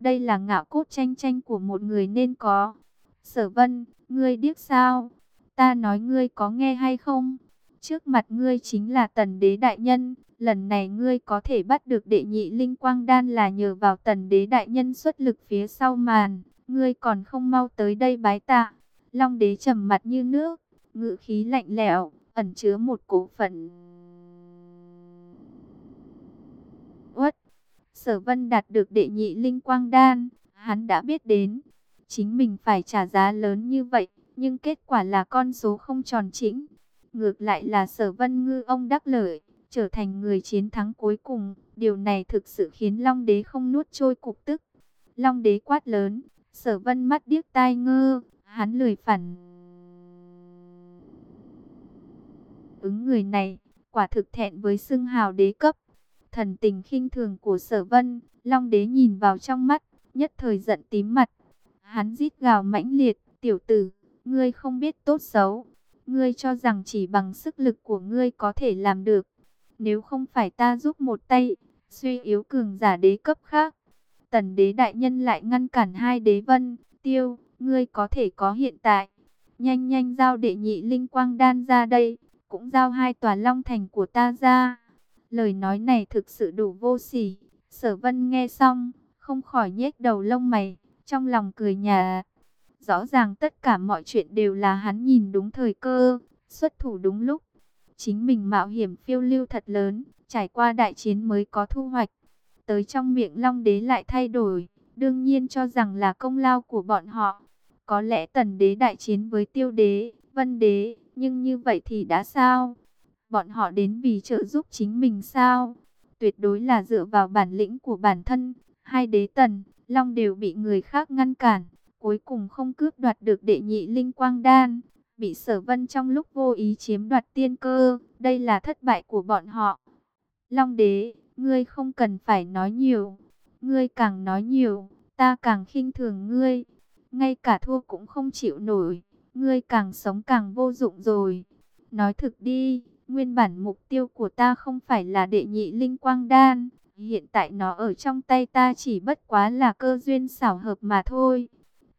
Đây là ngạo cốt tranh tranh của một người nên có. Sở vân, ngươi điếc sao? Ta nói ngươi có nghe hay không? Trước mặt ngươi chính là tần đế đại nhân. Lần này ngươi có thể bắt được đệ nhị linh quang đan là nhờ vào tần đế đại nhân xuất lực phía sau màn. Ngươi còn không mau tới đây bái tạ. Long đế trầm mặt như nước, ngự khí lạnh lẽo, ẩn chứa một cổ phận. Uất, sở vân đạt được đệ nhị linh quang đan, hắn đã biết đến. Chính mình phải trả giá lớn như vậy, nhưng kết quả là con số không tròn chỉnh. Ngược lại là sở vân ngư ông đắc lợi, trở thành người chiến thắng cuối cùng. Điều này thực sự khiến Long Đế không nuốt trôi cục tức. Long Đế quát lớn, sở vân mắt điếc tai ngơ, hắn lười phản. Ứng người này, quả thực thẹn với xưng hào đế cấp. Thần tình khinh thường của sở vân, Long Đế nhìn vào trong mắt, nhất thời giận tím mặt. Hắn rít gào mãnh liệt, tiểu tử, ngươi không biết tốt xấu. Ngươi cho rằng chỉ bằng sức lực của ngươi có thể làm được. Nếu không phải ta giúp một tay, suy yếu cường giả đế cấp khác. Tần đế đại nhân lại ngăn cản hai đế vân, tiêu, ngươi có thể có hiện tại. Nhanh nhanh giao đệ nhị linh quang đan ra đây, cũng giao hai tòa long thành của ta ra. Lời nói này thực sự đủ vô sỉ. Sở vân nghe xong, không khỏi nhếch đầu lông mày, trong lòng cười nhà. Rõ ràng tất cả mọi chuyện đều là hắn nhìn đúng thời cơ, xuất thủ đúng lúc. Chính mình mạo hiểm phiêu lưu thật lớn, trải qua đại chiến mới có thu hoạch. Tới trong miệng long đế lại thay đổi, đương nhiên cho rằng là công lao của bọn họ. Có lẽ tần đế đại chiến với tiêu đế, vân đế, nhưng như vậy thì đã sao? Bọn họ đến vì trợ giúp chính mình sao? Tuyệt đối là dựa vào bản lĩnh của bản thân. Hai đế tần, long đều bị người khác ngăn cản. Cuối cùng không cướp đoạt được đệ nhị linh quang đan. Bị sở vân trong lúc vô ý chiếm đoạt tiên cơ. Đây là thất bại của bọn họ. Long đế, ngươi không cần phải nói nhiều. Ngươi càng nói nhiều, ta càng khinh thường ngươi ngay cả thua cũng không chịu nổi, ngươi càng sống càng vô dụng rồi. Nói thực đi, nguyên bản mục tiêu của ta không phải là đệ nhị linh quang đan, hiện tại nó ở trong tay ta chỉ bất quá là cơ duyên xảo hợp mà thôi.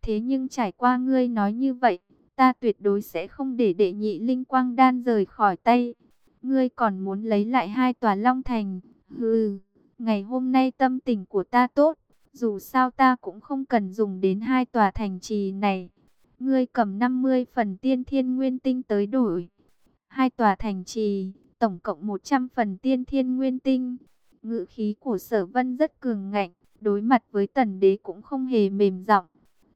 Thế nhưng trải qua ngươi nói như vậy, ta tuyệt đối sẽ không để đệ nhị linh quang đan rời khỏi tay. Ngươi còn muốn lấy lại hai tòa long thành, hừ, ngày hôm nay tâm tình của ta tốt, dù sao ta cũng không cần dùng đến hai tòa thành trì này. Ngươi cầm 50 phần tiên thiên nguyên tinh tới đổi. Hai tòa thành trì, tổng cộng 100 phần tiên thiên nguyên tinh. Ngự khí của sở vân rất cường ngạnh, đối mặt với tần đế cũng không hề mềm giọng.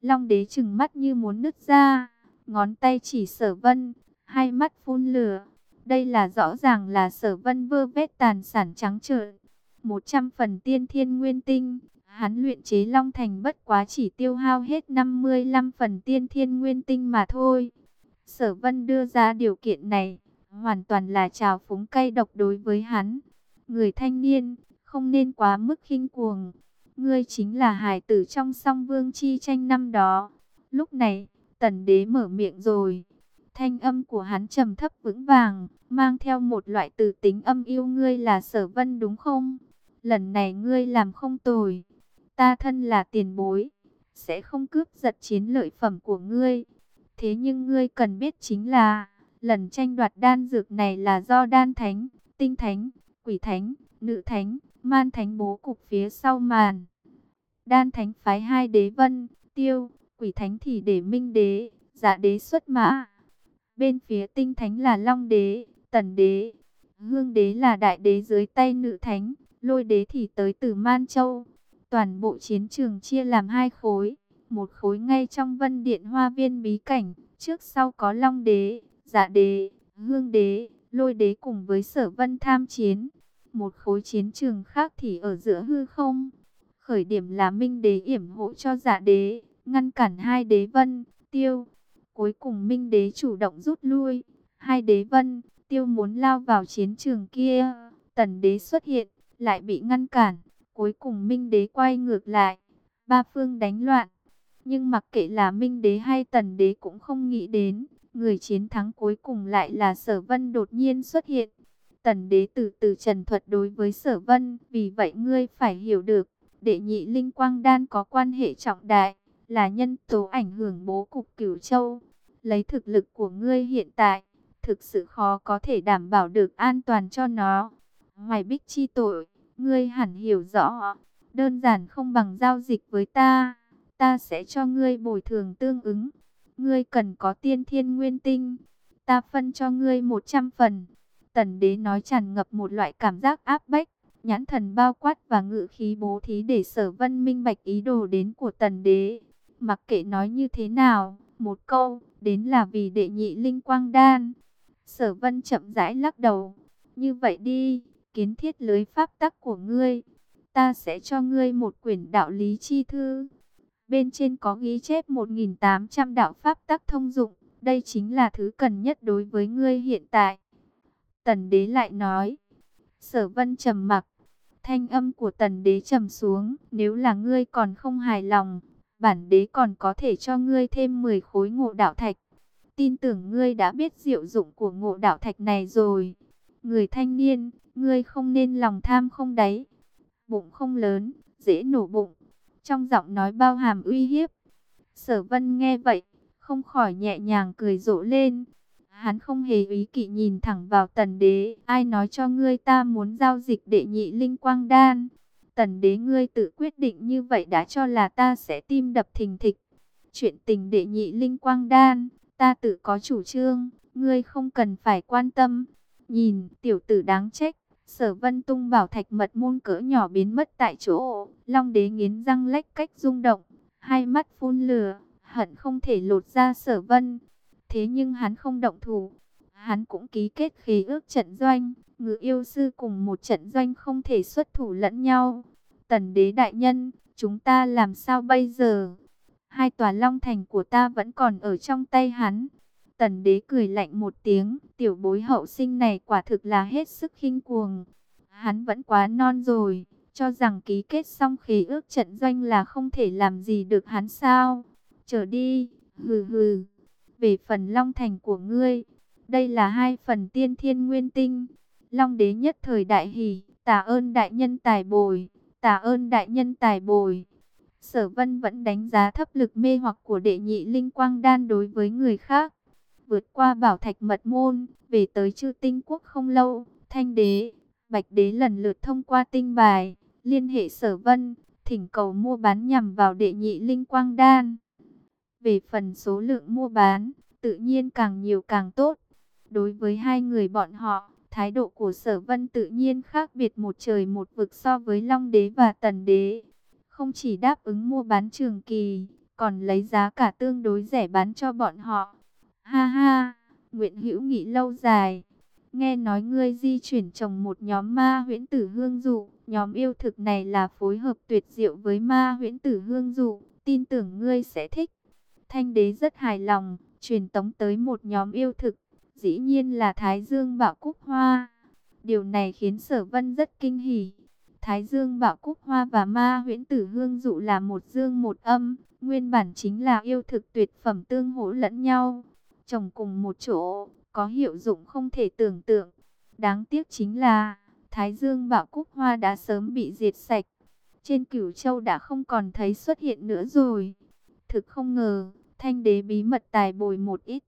Long đế trừng mắt như muốn nứt ra, ngón tay chỉ sở vân, hai mắt phun lửa. Đây là rõ ràng là sở vân vơ vét tàn sản trắng trợn. 100 phần tiên thiên nguyên tinh, Hắn luyện chế Long Thành bất quá chỉ tiêu hao hết 55 phần tiên thiên nguyên tinh mà thôi. Sở Vân đưa ra điều kiện này, hoàn toàn là trào phúng cay độc đối với hắn. Người thanh niên, không nên quá mức khinh cuồng. Ngươi chính là hài tử trong song vương chi tranh năm đó. Lúc này, tần đế mở miệng rồi. Thanh âm của hắn trầm thấp vững vàng, mang theo một loại từ tính âm yêu ngươi là sở vân đúng không? Lần này ngươi làm không tồi ta thân là tiền bối, sẽ không cướp giật chiến lợi phẩm của ngươi. Thế nhưng ngươi cần biết chính là, lần tranh đoạt đan dược này là do đan thánh, tinh thánh, quỷ thánh, nữ thánh, man thánh bố cục phía sau màn. Đan thánh phái hai đế vân, tiêu, quỷ thánh thì để minh đế, giả đế xuất mã. Bên phía tinh thánh là long đế, tần đế, hương đế là đại đế dưới tay nữ thánh, lôi đế thì tới từ Man Châu. Toàn bộ chiến trường chia làm hai khối, một khối ngay trong vân điện hoa viên bí cảnh, trước sau có long đế, dạ đế, hương đế, lôi đế cùng với sở vân tham chiến. Một khối chiến trường khác thì ở giữa hư không. Khởi điểm là minh đế yểm hộ cho dạ đế, ngăn cản hai đế vân, tiêu. Cuối cùng minh đế chủ động rút lui, hai đế vân, tiêu muốn lao vào chiến trường kia. Tần đế xuất hiện, lại bị ngăn cản. Cuối cùng Minh Đế quay ngược lại, ba phương đánh loạn. Nhưng mặc kệ là Minh Đế hay Tần Đế cũng không nghĩ đến, người chiến thắng cuối cùng lại là Sở Vân đột nhiên xuất hiện. Tần Đế từ từ trần thuật đối với Sở Vân, vì vậy ngươi phải hiểu được, đệ nhị linh quang đan có quan hệ trọng đại, là nhân tố ảnh hưởng bố cục cửu châu. Lấy thực lực của ngươi hiện tại, thực sự khó có thể đảm bảo được an toàn cho nó. Ngoài bích chi tội, ngươi hẳn hiểu rõ, đơn giản không bằng giao dịch với ta, ta sẽ cho ngươi bồi thường tương ứng. Ngươi cần có tiên thiên nguyên tinh, ta phân cho ngươi 100 phần. Tần đế nói tràn ngập một loại cảm giác áp bách, nhãn thần bao quát và ngự khí bố thí để sở vân minh bạch ý đồ đến của tần đế. Mặc kệ nói như thế nào, một câu, đến là vì đệ nhị linh quang đan. Sở vân chậm rãi lắc đầu, như vậy đi, kiến thiết lưới pháp tắc của ngươi, ta sẽ cho ngươi một quyển đạo lý chi thư. Bên trên có ghi chép 1.800 đạo pháp tắc thông dụng, đây chính là thứ cần nhất đối với ngươi hiện tại. Tần đế lại nói, sở vân trầm mặc, thanh âm của tần đế trầm xuống, nếu là ngươi còn không hài lòng, bản đế còn có thể cho ngươi thêm 10 khối ngộ đạo thạch. Tin tưởng ngươi đã biết diệu dụng của ngộ đạo thạch này rồi. Người thanh niên, ngươi không nên lòng tham không đáy. Bụng không lớn, dễ nổ bụng. Trong giọng nói bao hàm uy hiếp. Sở vân nghe vậy, không khỏi nhẹ nhàng cười rộ lên. Hắn không hề ý kỵ nhìn thẳng vào tần đế. Ai nói cho ngươi ta muốn giao dịch đệ nhị linh quang đan. Tần đế ngươi tự quyết định như vậy đã cho là ta sẽ tim đập thình thịch. Chuyện tình đệ nhị linh quang đan, ta tự có chủ trương, ngươi không cần phải quan tâm. Nhìn, tiểu tử đáng trách, sở vân tung bảo thạch mật môn cỡ nhỏ biến mất tại chỗ. Long đế nghiến răng lách cách rung động, hai mắt phun lửa, hận không thể lột ra sở vân. Thế nhưng hắn không động thủ, hắn cũng ký kết khí ước trận doanh, ngự yêu sư cùng một trận doanh không thể xuất thủ lẫn nhau. Tần đế đại nhân, chúng ta làm sao bây giờ? Hai tòa long thành của ta vẫn còn ở trong tay hắn. Tần đế cười lạnh một tiếng, tiểu bối hậu sinh này quả thực là hết sức khinh cuồng. Hắn vẫn quá non rồi, cho rằng ký kết xong khí ước trận doanh là không thể làm gì được hắn sao. Trở đi, hừ hừ, về phần long thành của ngươi, đây là hai phần tiên thiên nguyên tinh. Long đế nhất thời đại hỷ, tạ ơn đại nhân tài bồi, tạ ơn đại nhân tài bồi. Sở vân vẫn đánh giá thấp lực mê hoặc của đệ nhị linh quang đan đối với người khác. Vượt qua bảo thạch mật môn, về tới chư tinh quốc không lâu, thanh đế, bạch đế lần lượt thông qua tinh bài, liên hệ sở vân, thỉnh cầu mua bán nhằm vào đệ nhị linh quang đan. Về phần số lượng mua bán, tự nhiên càng nhiều càng tốt. Đối với hai người bọn họ, thái độ của sở vân tự nhiên khác biệt một trời một vực so với Long đế và Tần đế. Không chỉ đáp ứng mua bán trường kỳ, còn lấy giá cả tương đối rẻ bán cho bọn họ. Ha ha, nguyễn hữu nghị lâu dài. Nghe nói ngươi di chuyển trồng một nhóm ma huyễn tử hương dụ. Nhóm yêu thực này là phối hợp tuyệt diệu với ma huyễn tử hương dụ. Tin tưởng ngươi sẽ thích. Thanh đế rất hài lòng, truyền tống tới một nhóm yêu thực. Dĩ nhiên là Thái Dương Bảo Cúc Hoa. Điều này khiến sở vân rất kinh hỉ. Thái Dương Bảo Cúc Hoa và Ma Huyễn Tử Hương Dụ là một dương một âm, nguyên bản chính là yêu thực tuyệt phẩm tương hỗ lẫn nhau, trồng cùng một chỗ, có hiệu dụng không thể tưởng tượng. Đáng tiếc chính là, Thái Dương Bảo Cúc Hoa đã sớm bị diệt sạch, trên Cửu Châu đã không còn thấy xuất hiện nữa rồi. Thực không ngờ, Thanh Đế bí mật tài bồi một ít.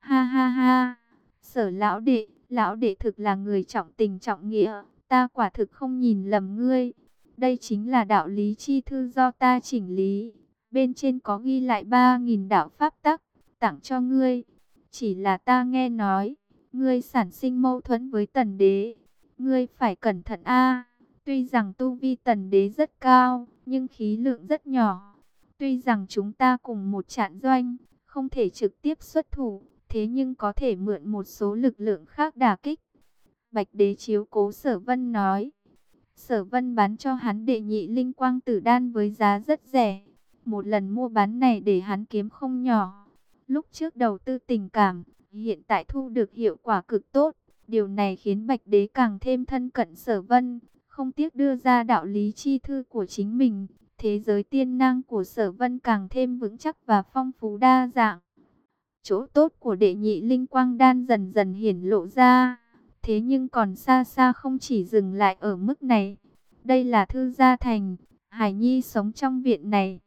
Ha ha ha, sở lão đệ, lão đệ thực là người trọng tình trọng nghĩa Ta quả thực không nhìn lầm ngươi. Đây chính là đạo lý chi thư do ta chỉnh lý. Bên trên có ghi lại 3.000 đạo pháp tắc, tặng cho ngươi. Chỉ là ta nghe nói, ngươi sản sinh mâu thuẫn với tần đế. Ngươi phải cẩn thận a. Tuy rằng tu vi tần đế rất cao, nhưng khí lượng rất nhỏ. Tuy rằng chúng ta cùng một trạng doanh, không thể trực tiếp xuất thủ, thế nhưng có thể mượn một số lực lượng khác đả kích. Bạch đế chiếu cố sở vân nói. Sở vân bán cho hắn đệ nhị linh quang tử đan với giá rất rẻ. Một lần mua bán này để hắn kiếm không nhỏ. Lúc trước đầu tư tình cảm, hiện tại thu được hiệu quả cực tốt. Điều này khiến Bạch Đế càng thêm thân cận sở vân, không tiếc đưa ra đạo lý chi thư của chính mình. Thế giới tiên năng của sở vân càng thêm vững chắc và phong phú đa dạng. Chỗ tốt của đệ nhị linh quang đan dần dần hiển lộ ra. Thế nhưng còn xa xa không chỉ dừng lại ở mức này. Đây là thư gia thành, Hải Nhi sống trong viện này,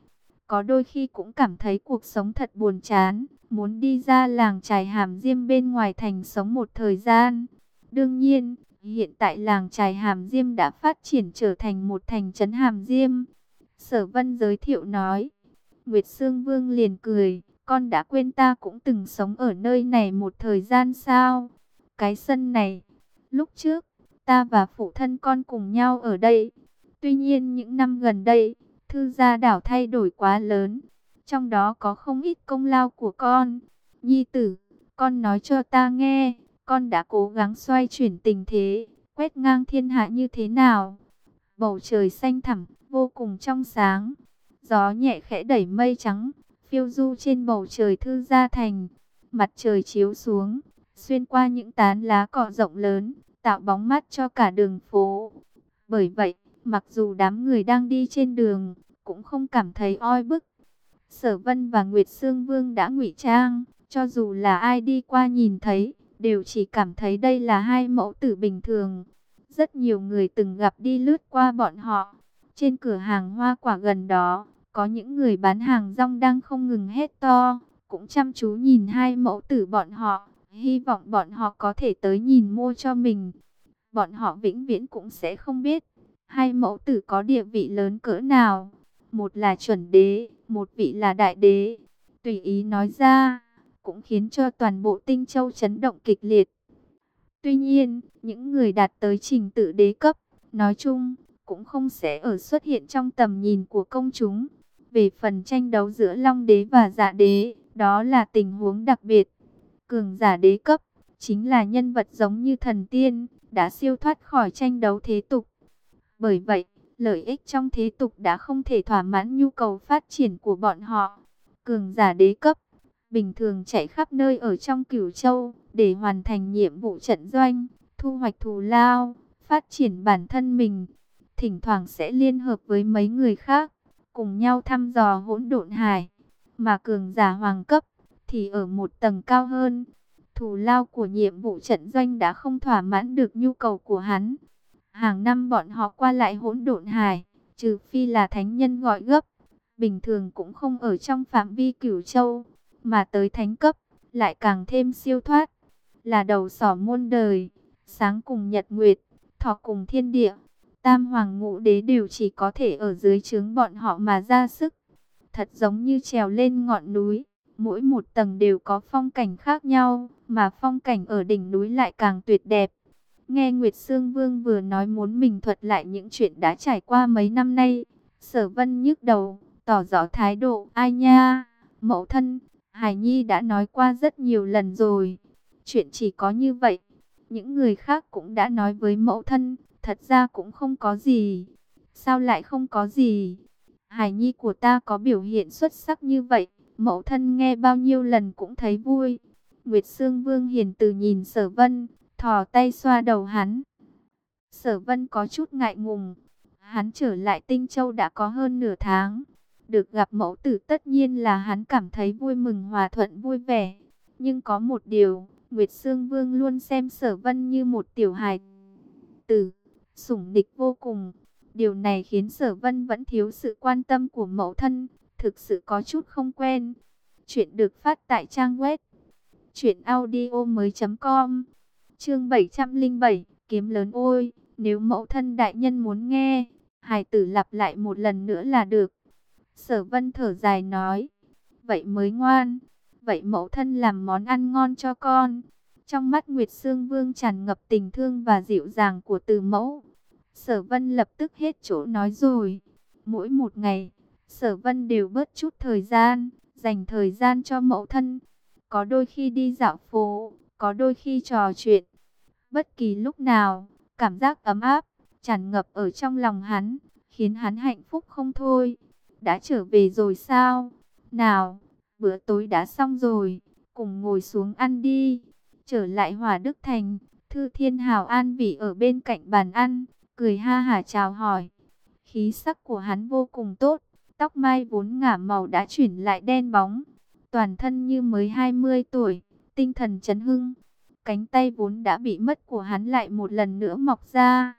có đôi khi cũng cảm thấy cuộc sống thật buồn chán, muốn đi ra làng trài hàm diêm bên ngoài thành sống một thời gian. Đương nhiên, hiện tại làng trài hàm diêm đã phát triển trở thành một thành trấn hàm diêm. Sở Vân giới thiệu nói, Nguyệt Sương Vương liền cười, con đã quên ta cũng từng sống ở nơi này một thời gian sao? Cái sân này, lúc trước, ta và phụ thân con cùng nhau ở đây. Tuy nhiên những năm gần đây, thư gia đảo thay đổi quá lớn. Trong đó có không ít công lao của con. Nhi tử, con nói cho ta nghe, con đã cố gắng xoay chuyển tình thế, quét ngang thiên hạ như thế nào? Bầu trời xanh thẳm, vô cùng trong sáng. Gió nhẹ khẽ đẩy mây trắng, phiêu du trên bầu trời thư gia thành. Mặt trời chiếu xuống, xuyên qua những tán lá cỏ rộng lớn, tạo bóng mát cho cả đường phố. Bởi vậy, mặc dù đám người đang đi trên đường, cũng không cảm thấy oi bức. Sở Vân và Nguyệt Sương Vương đã ngụy trang, cho dù là ai đi qua nhìn thấy, đều chỉ cảm thấy đây là hai mẫu tử bình thường. Rất nhiều người từng gặp đi lướt qua bọn họ. Trên cửa hàng hoa quả gần đó, có những người bán hàng rong đang không ngừng hét to, cũng chăm chú nhìn hai mẫu tử bọn họ, hy vọng bọn họ có thể tới nhìn mua cho mình. Bọn họ vĩnh viễn cũng sẽ không biết, hai mẫu tử có địa vị lớn cỡ nào. Một là chuẩn đế, một vị là đại đế. Tùy ý nói ra, cũng khiến cho toàn bộ tinh châu chấn động kịch liệt. Tuy nhiên, những người đạt tới trình tự đế cấp, nói chung, cũng không sẽ ở xuất hiện trong tầm nhìn của công chúng. Về phần tranh đấu giữa Long đế và Dạ đế, đó là tình huống đặc biệt. Cường giả đế cấp, chính là nhân vật giống như thần tiên, đã siêu thoát khỏi tranh đấu thế tục. Bởi vậy, lợi ích trong thế tục đã không thể thỏa mãn nhu cầu phát triển của bọn họ. Cường giả đế cấp, bình thường chạy khắp nơi ở trong cửu châu, để hoàn thành nhiệm vụ trận doanh, thu hoạch thù lao, phát triển bản thân mình. Thỉnh thoảng sẽ liên hợp với mấy người khác, cùng nhau thăm dò hỗn độn hải. Mà cường giả hoàng cấp, thì ở một tầng cao hơn. Thù lao của nhiệm vụ trận doanh đã không thỏa mãn được nhu cầu của hắn. Hàng năm bọn họ qua lại hỗn độn hải, trừ phi là thánh nhân gọi gấp, bình thường cũng không ở trong phạm vi cửu châu, mà tới thánh cấp, lại càng thêm siêu thoát, là đầu sỏ muôn đời, sáng cùng nhật nguyệt, thọ cùng thiên địa, tam hoàng ngũ đế đều chỉ có thể ở dưới trướng bọn họ mà ra sức, thật giống như trèo lên ngọn núi, mỗi một tầng đều có phong cảnh khác nhau, mà phong cảnh ở đỉnh núi lại càng tuyệt đẹp. Nghe Nguyệt Sương Vương vừa nói muốn mình thuật lại những chuyện đã trải qua mấy năm nay. Sở Vân nhức đầu, tỏ rõ thái độ. Ai nha, mẫu thân, Hải Nhi đã nói qua rất nhiều lần rồi. Chuyện chỉ có như vậy. Những người khác cũng đã nói với mẫu thân, thật ra cũng không có gì. Sao lại không có gì? Hải Nhi của ta có biểu hiện xuất sắc như vậy, mẫu thân nghe bao nhiêu lần cũng thấy vui. Nguyệt Sương Vương hiền từ nhìn Sở Vân, thò tay xoa đầu hắn. Sở vân có chút ngại ngùng. Hắn trở lại Tinh Châu đã có hơn nửa tháng. Được gặp mẫu tử tất nhiên là hắn cảm thấy vui mừng hòa thuận vui vẻ. Nhưng có một điều, Nguyệt Sương Vương luôn xem sở vân như một tiểu hài tử, sủng địch vô cùng. Điều này khiến sở vân vẫn thiếu sự quan tâm của mẫu thân, thực sự có chút không quen. Chuyện được phát tại trang web chuyện audio mới.com Chương 707, kiếm lớn ôi, nếu mẫu thân đại nhân muốn nghe, hài tử lặp lại một lần nữa là được. Sở vân thở dài nói, vậy mới ngoan, vậy mẫu thân làm món ăn ngon cho con. Trong mắt Nguyệt Sương Vương tràn ngập tình thương và dịu dàng của từ mẫu. Sở vân lập tức hết chỗ nói rồi. Mỗi một ngày, sở vân đều bớt chút thời gian, dành thời gian cho mẫu thân. Có đôi khi đi dạo phố, có đôi khi trò chuyện, Bất kỳ lúc nào, cảm giác ấm áp, tràn ngập ở trong lòng hắn, khiến hắn hạnh phúc không thôi. Đã trở về rồi sao? Nào, bữa tối đã xong rồi, cùng ngồi xuống ăn đi. Trở lại Hòa Đức Thành, Thư Thiên Hào an vị ở bên cạnh bàn ăn, cười ha hả chào hỏi. Khí sắc của hắn vô cùng tốt, tóc mai vốn ngả màu đã chuyển lại đen bóng. Toàn thân như mới 20 tuổi, tinh thần chấn hưng. Cánh tay vốn đã bị mất của hắn lại một lần nữa mọc ra.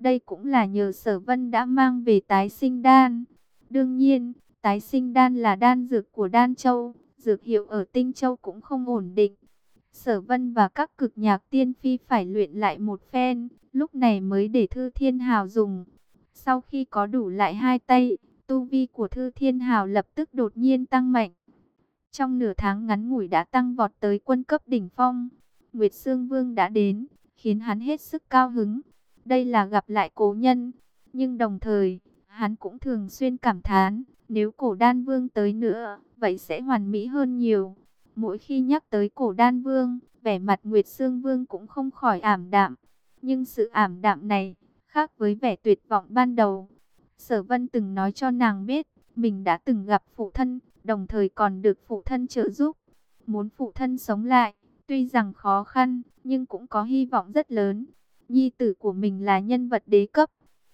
Đây cũng là nhờ sở vân đã mang về tái sinh đan. Đương nhiên, tái sinh đan là đan dược của đan châu, dược hiệu ở tinh châu cũng không ổn định. Sở vân và các cực nhạc tiên phi phải luyện lại một phen, lúc này mới để Thư Thiên Hào dùng. Sau khi có đủ lại hai tay, tu vi của Thư Thiên Hào lập tức đột nhiên tăng mạnh. Trong nửa tháng ngắn ngủi đã tăng vọt tới quân cấp đỉnh phong. Nguyệt Sương Vương đã đến, khiến hắn hết sức cao hứng. Đây là gặp lại cố nhân, nhưng đồng thời, hắn cũng thường xuyên cảm thán, nếu cổ đan vương tới nữa, vậy sẽ hoàn mỹ hơn nhiều. Mỗi khi nhắc tới cổ đan vương, vẻ mặt Nguyệt Sương Vương cũng không khỏi ảm đạm. Nhưng sự ảm đạm này, khác với vẻ tuyệt vọng ban đầu. Sở Vân từng nói cho nàng biết, mình đã từng gặp phụ thân, đồng thời còn được phụ thân trợ giúp. Muốn phụ thân sống lại, tuy rằng khó khăn, nhưng cũng có hy vọng rất lớn. Nhi tử của mình là nhân vật đế cấp.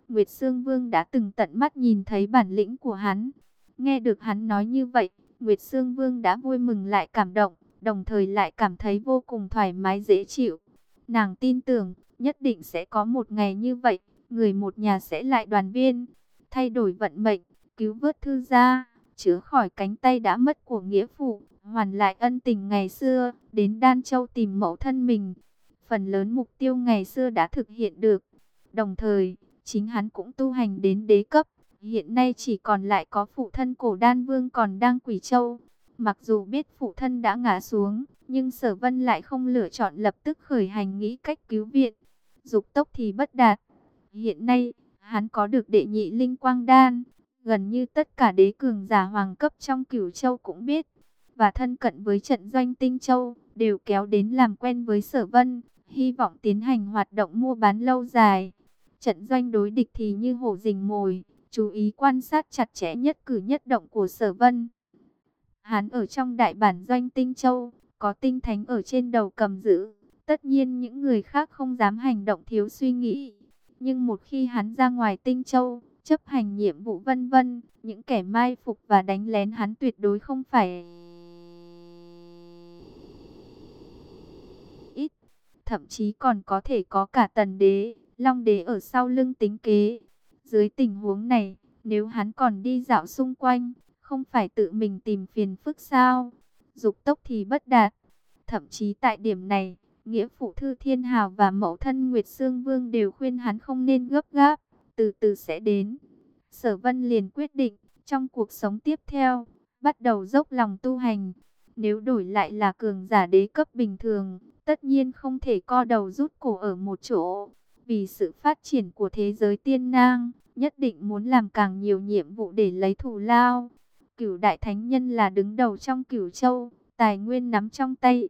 Nguyệt Sương Vương đã từng tận mắt nhìn thấy bản lĩnh của hắn. Nghe được hắn nói như vậy, Nguyệt Sương Vương đã vui mừng lại cảm động, đồng thời lại cảm thấy vô cùng thoải mái dễ chịu. Nàng tin tưởng, nhất định sẽ có một ngày như vậy, người một nhà sẽ lại đoàn viên, thay đổi vận mệnh, cứu vớt thư gia, chứa khỏi cánh tay đã mất của nghĩa phụ, hoàn lại ân tình ngày xưa, đến Đan Châu tìm mẫu thân mình. Phần lớn mục tiêu ngày xưa đã thực hiện được. Đồng thời, chính hắn cũng tu hành đến đế cấp. Hiện nay chỉ còn lại có phụ thân cổ đan vương còn đang quỷ châu. Mặc dù biết phụ thân đã ngã xuống, nhưng sở vân lại không lựa chọn lập tức khởi hành nghĩ cách cứu viện. Dục tốc thì bất đạt. Hiện nay, hắn có được đệ nhị linh quang đan. Gần như tất cả đế cường giả hoàng cấp trong cửu châu cũng biết. Và thân cận với trận doanh tinh châu, đều kéo đến làm quen với sở vân. Hy vọng tiến hành hoạt động mua bán lâu dài. Trận doanh đối địch thì như hổ rình mồi chú ý quan sát chặt chẽ nhất cử nhất động của sở vân. Hắn ở trong đại bản doanh Tinh Châu, có tinh thánh ở trên đầu cầm giữ. Tất nhiên những người khác không dám hành động thiếu suy nghĩ. Nhưng một khi hắn ra ngoài Tinh Châu, chấp hành nhiệm vụ vân vân, những kẻ mai phục và đánh lén hắn tuyệt đối không phải ít. Thậm chí còn có thể có cả tần đế, long đế ở sau lưng tính kế. Dưới tình huống này, nếu hắn còn đi dạo xung quanh, không phải tự mình tìm phiền phức sao? Dục tốc thì bất đạt. Thậm chí tại điểm này, nghĩa phụ thư thiên hào và mẫu thân Nguyệt Sương Vương đều khuyên hắn không nên gấp gáp, từ từ sẽ đến. Sở Vân liền quyết định, trong cuộc sống tiếp theo, bắt đầu dốc lòng tu hành. Nếu đổi lại là cường giả đế cấp bình thường, tất nhiên không thể co đầu rút cổ ở một chỗ. Vì sự phát triển của thế giới tiên nang, nhất định muốn làm càng nhiều nhiệm vụ để lấy thù lao. Cửu đại thánh nhân là đứng đầu trong cửu châu, tài nguyên nắm trong tay.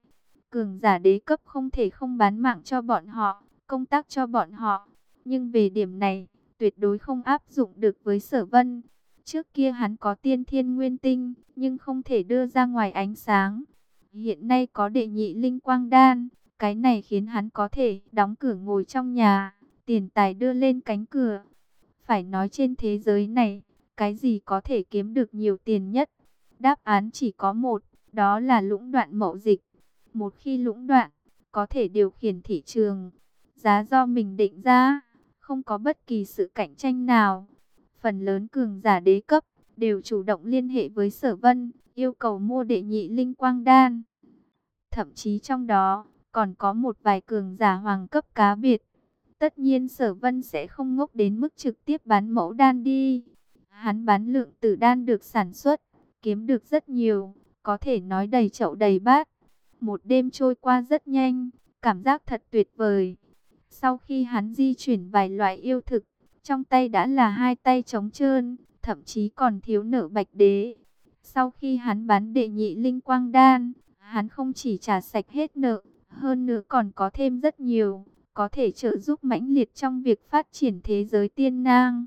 Cường giả đế cấp không thể không bán mạng cho bọn họ, công tác cho bọn họ. Nhưng về điểm này, tuyệt đối không áp dụng được với sở vân. Trước kia hắn có tiên thiên nguyên tinh, nhưng không thể đưa ra ngoài ánh sáng. Hiện nay có đệ nhị linh quang đan, cái này khiến hắn có thể đóng cửa ngồi trong nhà, tiền tài đưa lên cánh cửa. Phải nói trên thế giới này, cái gì có thể kiếm được nhiều tiền nhất? Đáp án chỉ có một, đó là lũng đoạn mậu dịch. Một khi lũng đoạn, có thể điều khiển thị trường, giá do mình định ra, không có bất kỳ sự cạnh tranh nào. Phần lớn cường giả đế cấp đều chủ động liên hệ với sở vân, yêu cầu mua đệ nhị linh quang đan. Thậm chí trong đó, còn có một vài cường giả hoàng cấp cá biệt. Tất nhiên sở vân sẽ không ngốc đến mức trực tiếp bán mẫu đan đi. Hắn bán lượng tử đan được sản xuất, kiếm được rất nhiều, có thể nói đầy chậu đầy bát. Một đêm trôi qua rất nhanh, cảm giác thật tuyệt vời. Sau khi hắn di chuyển vài loại yêu thực, trong tay đã là hai tay trống trơn, thậm chí còn thiếu nợ bạch đế. Sau khi hắn bán đệ nhị linh quang đan, hắn không chỉ trả sạch hết nợ, hơn nữa còn có thêm rất nhiều, có thể trợ giúp mãnh liệt trong việc phát triển thế giới tiên nang.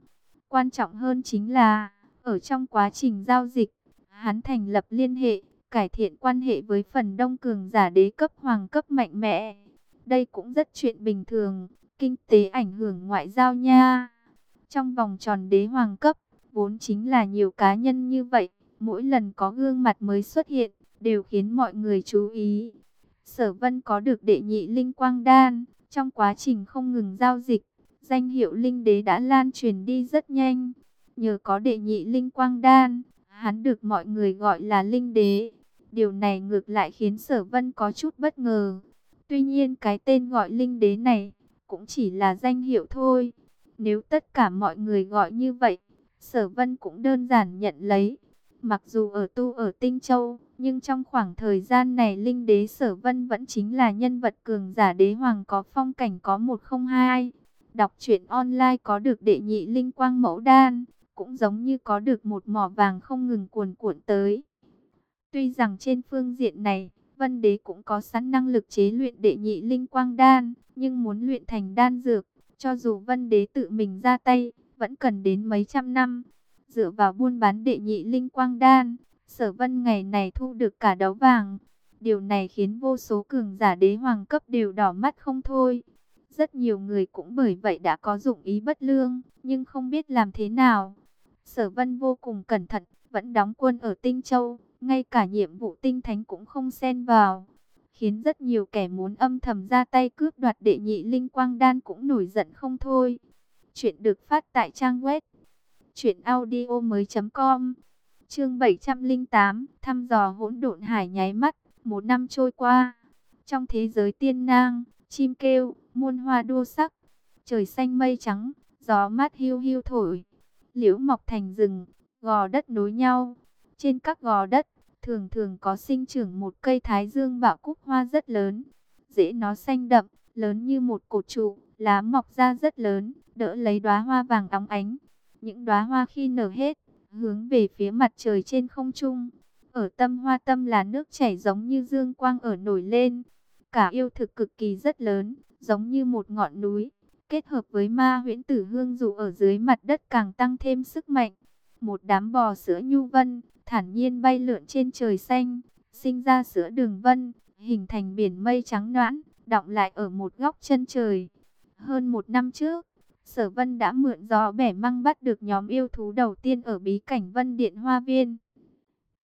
Quan trọng hơn chính là, ở trong quá trình giao dịch, hắn thành lập liên hệ, cải thiện quan hệ với phần đông cường giả đế cấp hoàng cấp mạnh mẽ. Đây cũng rất chuyện bình thường, kinh tế ảnh hưởng ngoại giao nha. Trong vòng tròn đế hoàng cấp, vốn chính là nhiều cá nhân như vậy, mỗi lần có gương mặt mới xuất hiện, đều khiến mọi người chú ý. Sở Vân có được đệ nhị linh quang đan, trong quá trình không ngừng giao dịch, danh hiệu linh đế đã lan truyền đi rất nhanh. Nhờ có đệ nhị linh quang đan, hắn được mọi người gọi là linh đế. Điều này ngược lại khiến sở vân có chút bất ngờ. Tuy nhiên cái tên gọi linh đế này cũng chỉ là danh hiệu thôi. Nếu tất cả mọi người gọi như vậy, sở vân cũng đơn giản nhận lấy. Mặc dù ở tu ở Tinh Châu, nhưng trong khoảng thời gian này Linh Đế Sở Vân vẫn chính là nhân vật cường giả đế hoàng có phong cảnh có một không hai. Đọc truyện online có được đệ nhị linh quang mẫu đan, cũng giống như có được một mỏ vàng không ngừng cuồn cuộn tới. Tuy rằng trên phương diện này, Vân Đế cũng có sẵn năng lực chế luyện đệ nhị linh quang đan, nhưng muốn luyện thành đan dược, cho dù Vân Đế tự mình ra tay, vẫn cần đến mấy trăm năm. Dựa vào buôn bán đệ nhị linh quang đan, Sở Vân ngày này thu được cả đấu vàng. Điều này khiến vô số cường giả đế hoàng cấp đều đỏ mắt không thôi. Rất nhiều người cũng bởi vậy đã có dụng ý bất lương, nhưng không biết làm thế nào. Sở Vân vô cùng cẩn thận, vẫn đóng quân ở Tinh Châu, ngay cả nhiệm vụ tinh thánh cũng không xen vào, khiến rất nhiều kẻ muốn âm thầm ra tay cướp đoạt đệ nhị linh quang đan cũng nổi giận không thôi. Chuyện được phát tại trang web truyệnaudiomoi.com. Chương 708, thăm dò hỗn độn hải nháy mắt, một năm trôi qua. Trong thế giới tiên nang, chim kêu, muôn hoa đua sắc, trời xanh mây trắng, gió mát hiu hiu thổi, liễu mọc thành rừng, gò đất nối nhau. Trên các gò đất, thường thường có sinh trưởng một cây thái dương bạo cúc hoa rất lớn. Rễ nó xanh đậm, lớn như một cột trụ, lá mọc ra rất lớn, đỡ lấy đóa hoa vàng óng ánh. Những đóa hoa khi nở hết, hướng về phía mặt trời trên không trung. Ở tâm hoa tâm là nước chảy giống như dương quang ở nổi lên. Cả yêu thực cực kỳ rất lớn, giống như một ngọn núi. Kết hợp với ma huyễn tử hương dù ở dưới mặt đất càng tăng thêm sức mạnh. Một đám bò sữa nhu vân, thản nhiên bay lượn trên trời xanh, sinh ra sữa đường vân, hình thành biển mây trắng noãn, đọng lại ở một góc chân trời. Hơn một năm trước, Sở Vân đã mượn gió bẻ măng bắt được nhóm yêu thú đầu tiên ở bí cảnh Vân Điện Hoa Viên.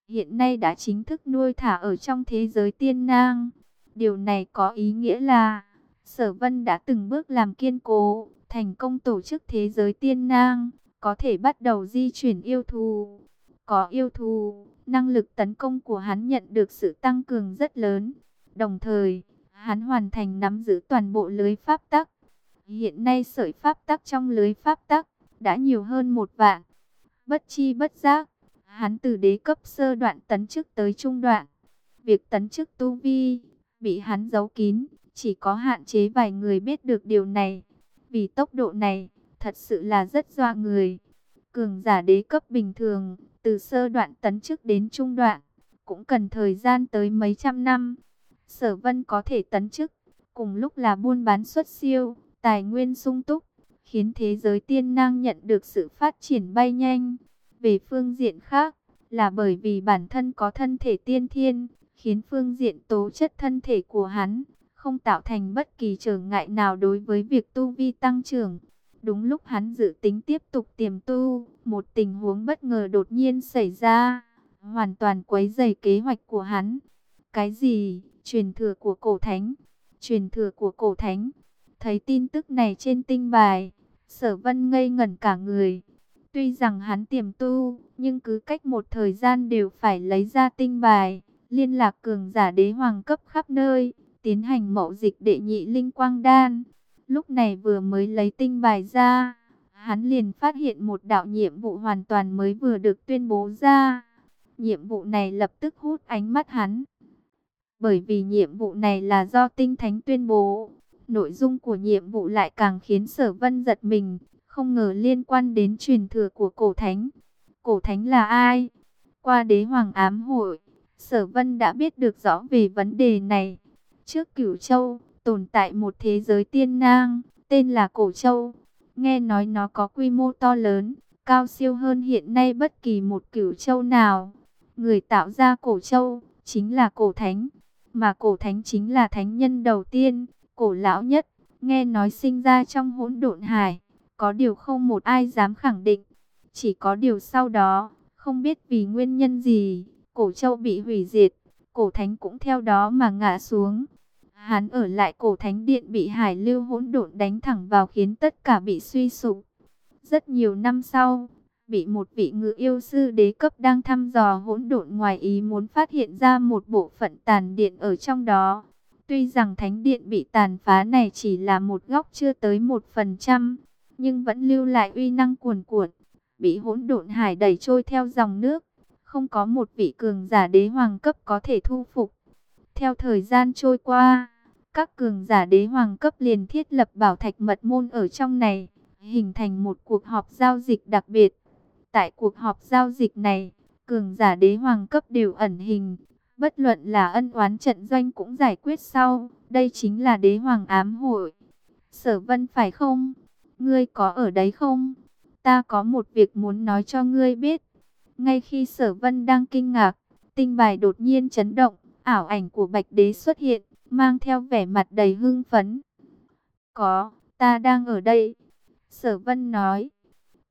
Hiện nay đã chính thức nuôi thả ở trong thế giới tiên nang. Điều này có ý nghĩa là Sở Vân đã từng bước làm kiên cố, thành công tổ chức thế giới tiên nang, có thể bắt đầu di chuyển yêu thú. Có yêu thù, năng lực tấn công của hắn nhận được sự tăng cường rất lớn. Đồng thời, hắn hoàn thành nắm giữ toàn bộ lưới pháp tắc. Hiện nay sợi pháp tắc trong lưới pháp tắc đã nhiều hơn một vạn. Bất chi bất giác, hắn từ đế cấp sơ đoạn tấn chức tới trung đoạn. Việc tấn chức tu vi bị hắn giấu kín, chỉ có hạn chế vài người biết được điều này. Vì tốc độ này, thật sự là rất doa người. Cường giả đế cấp bình thường, từ sơ đoạn tấn chức đến trung đoạn, cũng cần thời gian tới mấy trăm năm. Sở vân có thể tấn chức, cùng lúc là buôn bán xuất siêu, tài nguyên sung túc, khiến thế giới tiên năng nhận được sự phát triển bay nhanh. Về phương diện khác, là bởi vì bản thân có thân thể tiên thiên, khiến phương diện tố chất thân thể của hắn không tạo thành bất kỳ trở ngại nào đối với việc tu vi tăng trưởng. Đúng lúc hắn dự tính tiếp tục tiềm tu, một tình huống bất ngờ đột nhiên xảy ra, hoàn toàn quấy rầy kế hoạch của hắn. Cái gì? Truyền thừa của cổ thánh? Truyền thừa của cổ thánh? Thấy tin tức này trên tinh bài, sở vân ngây ngẩn cả người. Tuy rằng hắn tiềm tu, nhưng cứ cách một thời gian đều phải lấy ra tinh bài, liên lạc cường giả đế hoàng cấp khắp nơi, tiến hành mậu dịch đệ nhị linh quang đan. Lúc này vừa mới lấy tinh bài ra, hắn liền phát hiện một đạo nhiệm vụ hoàn toàn mới vừa được tuyên bố ra. Nhiệm vụ này lập tức hút ánh mắt hắn. Bởi vì nhiệm vụ này là do tinh thánh tuyên bố, Nội dung của nhiệm vụ lại càng khiến sở vân giật mình, không ngờ liên quan đến truyền thừa của cổ thánh. Cổ thánh là ai? Qua đế hoàng ám hội, sở vân đã biết được rõ về vấn đề này. Trước cửu châu, tồn tại một thế giới tiên nang, tên là cổ châu. Nghe nói nó có quy mô to lớn, cao siêu hơn hiện nay bất kỳ một cửu châu nào. Người tạo ra cổ châu, chính là cổ thánh. Mà cổ thánh chính là thánh nhân đầu tiên, cổ lão nhất, nghe nói sinh ra trong hỗn độn hải, có điều không một ai dám khẳng định. Chỉ có điều sau đó, không biết vì nguyên nhân gì, cổ châu bị hủy diệt, cổ thánh cũng theo đó mà ngã xuống. Hắn ở lại cổ thánh điện bị hải lưu hỗn độn đánh thẳng vào khiến tất cả bị suy sụp. Rất nhiều năm sau, bị một vị ngự yêu sư đế cấp đang thăm dò hỗn độn ngoài ý muốn phát hiện ra một bộ phận tàn điện ở trong đó. Tuy rằng thánh điện bị tàn phá này chỉ là một góc chưa tới một phần trăm, nhưng vẫn lưu lại uy năng cuồn cuộn, bị hỗn độn hải đẩy trôi theo dòng nước. Không có một vị cường giả đế hoàng cấp có thể thu phục. Theo thời gian trôi qua, các cường giả đế hoàng cấp liền thiết lập bảo thạch mật môn ở trong này, hình thành một cuộc họp giao dịch đặc biệt. Tại cuộc họp giao dịch này, cường giả đế hoàng cấp đều ẩn hình, bất luận là ân oán trận doanh cũng giải quyết sau, đây chính là đế hoàng ám hội. Sở vân phải không? Ngươi có ở đấy không? Ta có một việc muốn nói cho ngươi biết. Ngay khi sở vân đang kinh ngạc, tinh bài đột nhiên chấn động, ảo ảnh của bạch đế xuất hiện, mang theo vẻ mặt đầy hưng phấn. Có, ta đang ở đây. Sở vân nói,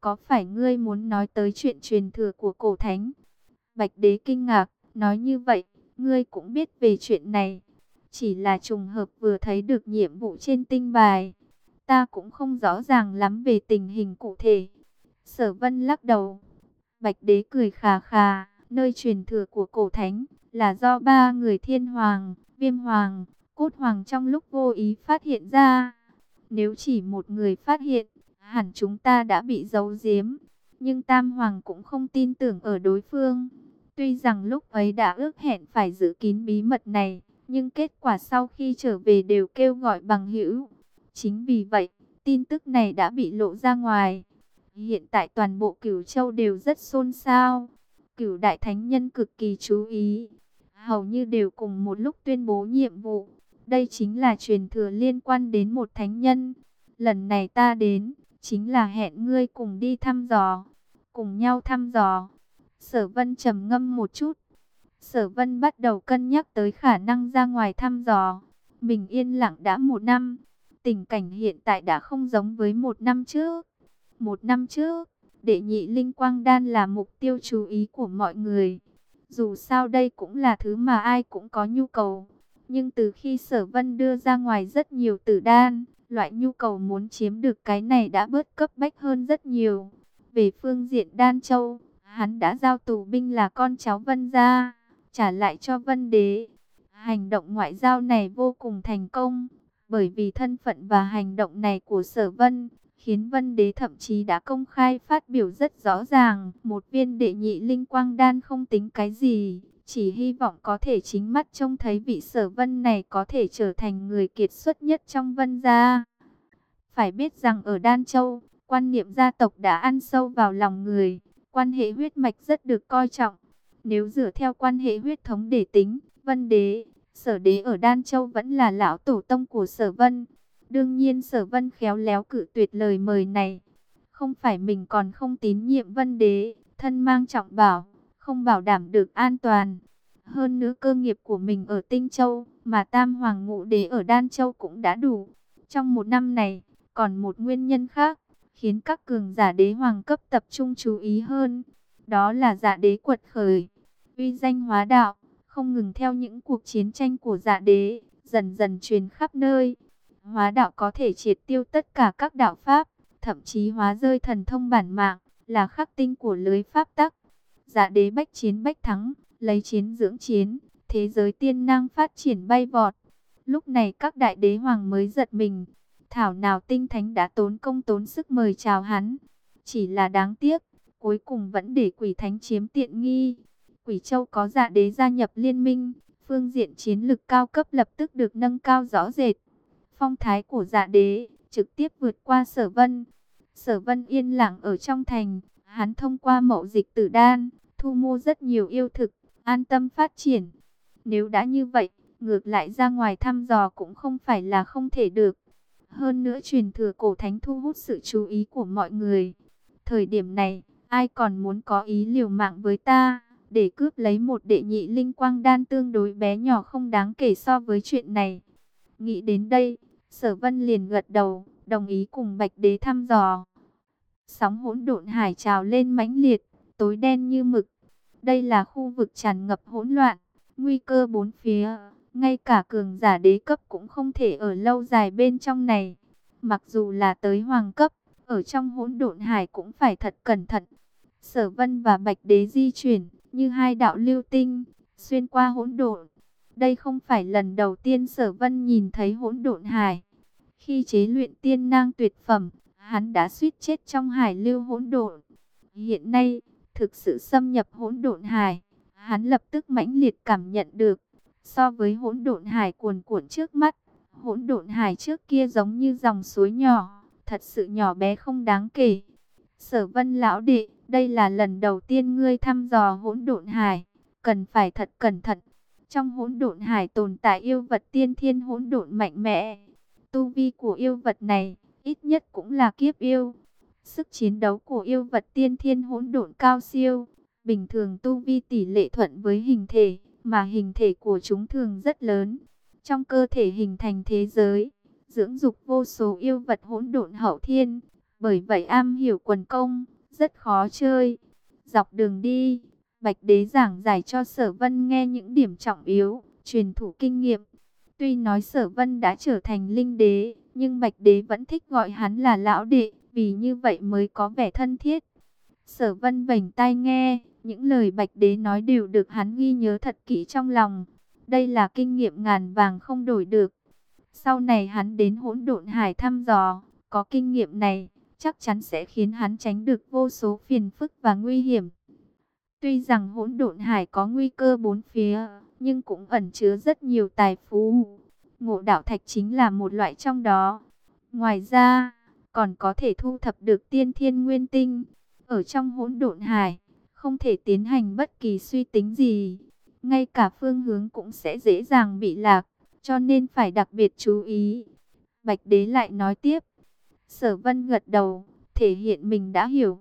có phải ngươi muốn nói tới chuyện truyền thừa của cổ thánh? Bạch đế kinh ngạc, nói như vậy, ngươi cũng biết về chuyện này. Chỉ là trùng hợp vừa thấy được nhiệm vụ trên tinh bài. Ta cũng không rõ ràng lắm về tình hình cụ thể. Sở vân lắc đầu. Bạch đế cười khà khà, nơi truyền thừa của cổ thánh là do ba người thiên hoàng, viêm hoàng, cốt hoàng trong lúc vô ý phát hiện ra. Nếu chỉ một người phát hiện, hẳn chúng ta đã bị giấu giếm. Nhưng Tam Hoàng cũng không tin tưởng ở đối phương. Tuy rằng lúc ấy đã ước hẹn phải giữ kín bí mật này, nhưng kết quả sau khi trở về đều kêu gọi bằng hữu. Chính vì vậy, tin tức này đã bị lộ ra ngoài. Hiện tại toàn bộ cửu châu đều rất xôn xao. Cửu đại thánh nhân cực kỳ chú ý. Hầu như đều cùng một lúc tuyên bố nhiệm vụ. Đây chính là truyền thừa liên quan đến một thánh nhân. Lần này ta đến, chính là hẹn ngươi cùng đi thăm dò. Cùng nhau thăm dò. Sở vân trầm ngâm một chút. Sở vân bắt đầu cân nhắc tới khả năng ra ngoài thăm dò. Mình yên lặng đã một năm. Tình cảnh hiện tại đã không giống với một năm trước. Một năm trước, đệ nhị linh quang đan là mục tiêu chú ý của mọi người. Dù sao đây cũng là thứ mà ai cũng có nhu cầu. Nhưng từ khi sở vân đưa ra ngoài rất nhiều tử đan, loại nhu cầu muốn chiếm được cái này đã bớt cấp bách hơn rất nhiều. Về phương diện đan châu, hắn đã giao tù binh là con cháu vân gia, trả lại cho vân đế. Hành động ngoại giao này vô cùng thành công, bởi vì thân phận và hành động này của sở vân, khiến vân đế thậm chí đã công khai phát biểu rất rõ ràng, một viên đệ nhị linh quang đan không tính cái gì, chỉ hy vọng có thể chính mắt trông thấy vị sở vân này có thể trở thành người kiệt xuất nhất trong vân gia. Phải biết rằng ở Đan Châu, quan niệm gia tộc đã ăn sâu vào lòng người, quan hệ huyết mạch rất được coi trọng. Nếu dựa theo quan hệ huyết thống để tính, vân đế, sở đế ở Đan Châu vẫn là lão tổ tông của sở vân. Đương nhiên sở vân khéo léo cử tuyệt lời mời này. Không phải mình còn không tín nhiệm vân đế, thân mang trọng bảo không bảo đảm được an toàn. Hơn nữa cơ nghiệp của mình ở Tinh Châu, mà Tam Hoàng Ngũ Đế ở Đan Châu cũng đã đủ. Trong một năm này, còn một nguyên nhân khác, khiến các cường giả đế hoàng cấp tập trung chú ý hơn. Đó là giả đế quật khởi, uy danh hóa đạo, không ngừng theo những cuộc chiến tranh của giả đế, dần dần truyền khắp nơi. Hóa đạo có thể triệt tiêu tất cả các đạo pháp, thậm chí hóa rơi thần thông bản mạng, là khắc tinh của lưới pháp tắc. Dạ đế bách chiến bách thắng, lấy chiến dưỡng chiến, thế giới tiên năng phát triển bay vọt. Lúc này các đại đế hoàng mới giật mình. Thảo nào tinh thánh đã tốn công tốn sức mời chào hắn. Chỉ là đáng tiếc, cuối cùng vẫn để quỷ thánh chiếm tiện nghi. Quỷ châu có dạ đế gia nhập liên minh, phương diện chiến lực cao cấp lập tức được nâng cao rõ rệt. Phong thái của dạ đế trực tiếp vượt qua sở vân. Sở vân yên lặng ở trong thành, hắn thông qua mậu dịch tử đan, thu mua rất nhiều yêu thực, an tâm phát triển. Nếu đã như vậy, ngược lại ra ngoài thăm dò cũng không phải là không thể được. Hơn nữa truyền thừa cổ thánh thu hút sự chú ý của mọi người. Thời điểm này, ai còn muốn có ý liều mạng với ta, để cướp lấy một đệ nhị linh quang đan tương đối bé nhỏ không đáng kể so với chuyện này. Nghĩ đến đây, sở vân liền gật đầu, đồng ý cùng bạch đế thăm dò. Sóng hỗn độn hải trào lên mãnh liệt, tối đen như mực. Đây là khu vực tràn ngập hỗn loạn, nguy cơ bốn phía. ngay cả cường giả đế cấp cũng không thể ở lâu dài bên trong này. Mặc dù là tới hoàng cấp, ở trong hỗn độn hải cũng phải thật cẩn thận. Sở Vân và Bạch Đế di chuyển như hai đạo lưu tinh xuyên qua hỗn độn. Đây không phải lần đầu tiên Sở Vân nhìn thấy hỗn độn hải. Khi chế luyện tiên nang tuyệt phẩm, hắn đã suýt chết trong hải lưu hỗn độn. Hiện nay, thực sự xâm nhập hỗn độn hải, hắn lập tức mãnh liệt cảm nhận được, so với hỗn độn hải cuồn cuộn trước mắt, hỗn độn hải trước kia giống như dòng suối nhỏ, thật sự nhỏ bé không đáng kể. Sở Vân lão đệ, đây là lần đầu tiên ngươi thăm dò hỗn độn hải, cần phải thật cẩn thận. Trong hỗn độn hải tồn tại yêu vật tiên thiên hỗn độn mạnh mẽ. Tu vi của yêu vật này, ít nhất cũng là kiếp yêu. Sức chiến đấu của yêu vật tiên thiên hỗn độn cao siêu, bình thường tu vi tỷ lệ thuận với hình thể, mà hình thể của chúng thường rất lớn. Trong cơ thể hình thành thế giới, dưỡng dục vô số yêu vật hỗn độn hậu thiên, bởi vậy am hiểu quần công, rất khó chơi. Dọc đường đi, Bạch Đế giảng giải cho Sở Vân nghe những điểm trọng yếu, truyền thụ kinh nghiệm. Tuy nói Sở Vân đã trở thành linh đế, nhưng Bạch Đế vẫn thích gọi hắn là lão đệ, vì như vậy mới có vẻ thân thiết. Sở Vân vành tai nghe, những lời Bạch Đế nói đều được hắn ghi nhớ thật kỹ trong lòng. Đây là kinh nghiệm ngàn vàng không đổi được. Sau này hắn đến hỗn độn hải thăm dò, có kinh nghiệm này, chắc chắn sẽ khiến hắn tránh được vô số phiền phức và nguy hiểm. Tuy rằng hỗn độn hải có nguy cơ bốn phía, nhưng cũng ẩn chứa rất nhiều tài phú. Ngộ đạo thạch chính là một loại trong đó. Ngoài ra, còn có thể thu thập được tiên thiên nguyên tinh. Ở trong hỗn độn hải, không thể tiến hành bất kỳ suy tính gì. Ngay cả phương hướng cũng sẽ dễ dàng bị lạc, cho nên phải đặc biệt chú ý. Bạch đế lại nói tiếp. Sở vân gật đầu, thể hiện mình đã hiểu.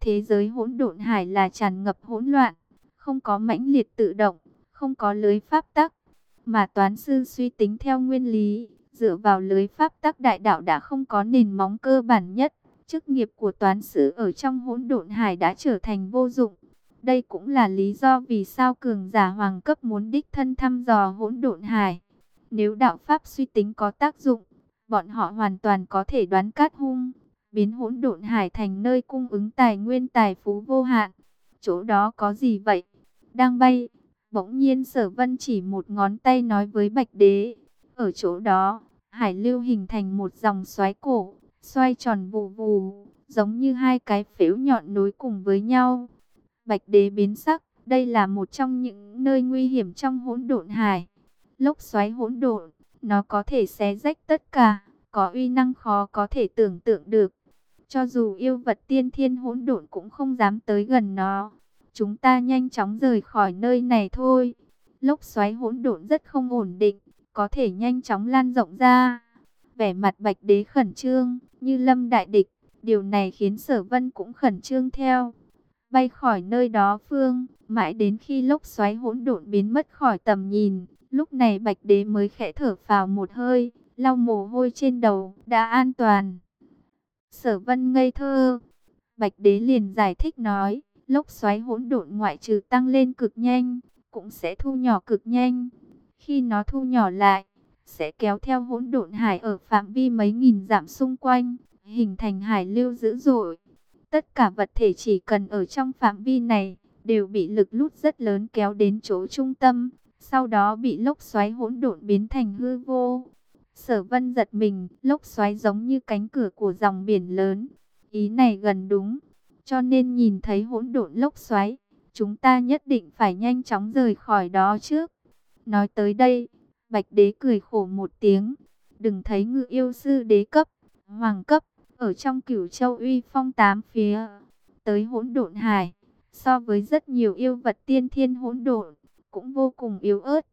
Thế giới hỗn độn hải là tràn ngập hỗn loạn, không có mãnh liệt tự động, không có lưới pháp tắc, mà toán sư suy tính theo nguyên lý, dựa vào lưới pháp tắc đại đạo đã không có nền móng cơ bản nhất. Chức nghiệp của toán sư ở trong hỗn độn hải đã trở thành vô dụng. Đây cũng là lý do vì sao cường giả hoàng cấp muốn đích thân thăm dò hỗn độn hải. Nếu đạo pháp suy tính có tác dụng, bọn họ hoàn toàn có thể đoán cát hung, biến hỗn độn hải thành nơi cung ứng tài nguyên tài phú vô hạn. Chỗ đó có gì vậy? Đang bay. Bỗng nhiên sở vân chỉ một ngón tay nói với bạch đế. Ở chỗ đó, hải lưu hình thành một dòng xoáy cổ, xoay tròn vù vù, giống như hai cái phễu nhọn nối cùng với nhau. Bạch đế biến sắc, đây là một trong những nơi nguy hiểm trong hỗn độn hải. Lốc xoáy hỗn độn, nó có thể xé rách tất cả, có uy năng khó có thể tưởng tượng được. Cho dù yêu vật tiên thiên hỗn độn cũng không dám tới gần nó. Chúng ta nhanh chóng rời khỏi nơi này thôi. Lốc xoáy hỗn độn rất không ổn định, có thể nhanh chóng lan rộng ra. Vẻ mặt bạch đế khẩn trương, như lâm đại địch. Điều này khiến sở vân cũng khẩn trương theo. Bay khỏi nơi đó phương, mãi đến khi lốc xoáy hỗn độn biến mất khỏi tầm nhìn. Lúc này bạch đế mới khẽ thở vào một hơi, lau mồ hôi trên đầu, đã an toàn. Sở vân ngây thơ. Bạch đế liền giải thích nói, lốc xoáy hỗn độn ngoại trừ tăng lên cực nhanh, cũng sẽ thu nhỏ cực nhanh. Khi nó thu nhỏ lại, sẽ kéo theo hỗn độn hải ở phạm vi mấy nghìn dặm xung quanh, hình thành hải lưu dữ dội. Tất cả vật thể chỉ cần ở trong phạm vi này, đều bị lực lút rất lớn kéo đến chỗ trung tâm, sau đó bị lốc xoáy hỗn độn biến thành hư vô. Sở vân giật mình, lốc xoáy giống như cánh cửa của dòng biển lớn. Ý này gần đúng, cho nên nhìn thấy hỗn độn lốc xoáy, chúng ta nhất định phải nhanh chóng rời khỏi đó trước. Nói tới đây, Bạch Đế cười khổ một tiếng, đừng thấy ngự yêu sư đế cấp, hoàng cấp, ở trong cửu châu uy phong tám phía, tới hỗn độn hải, so với rất nhiều yêu vật tiên thiên hỗn độn, cũng vô cùng yếu ớt.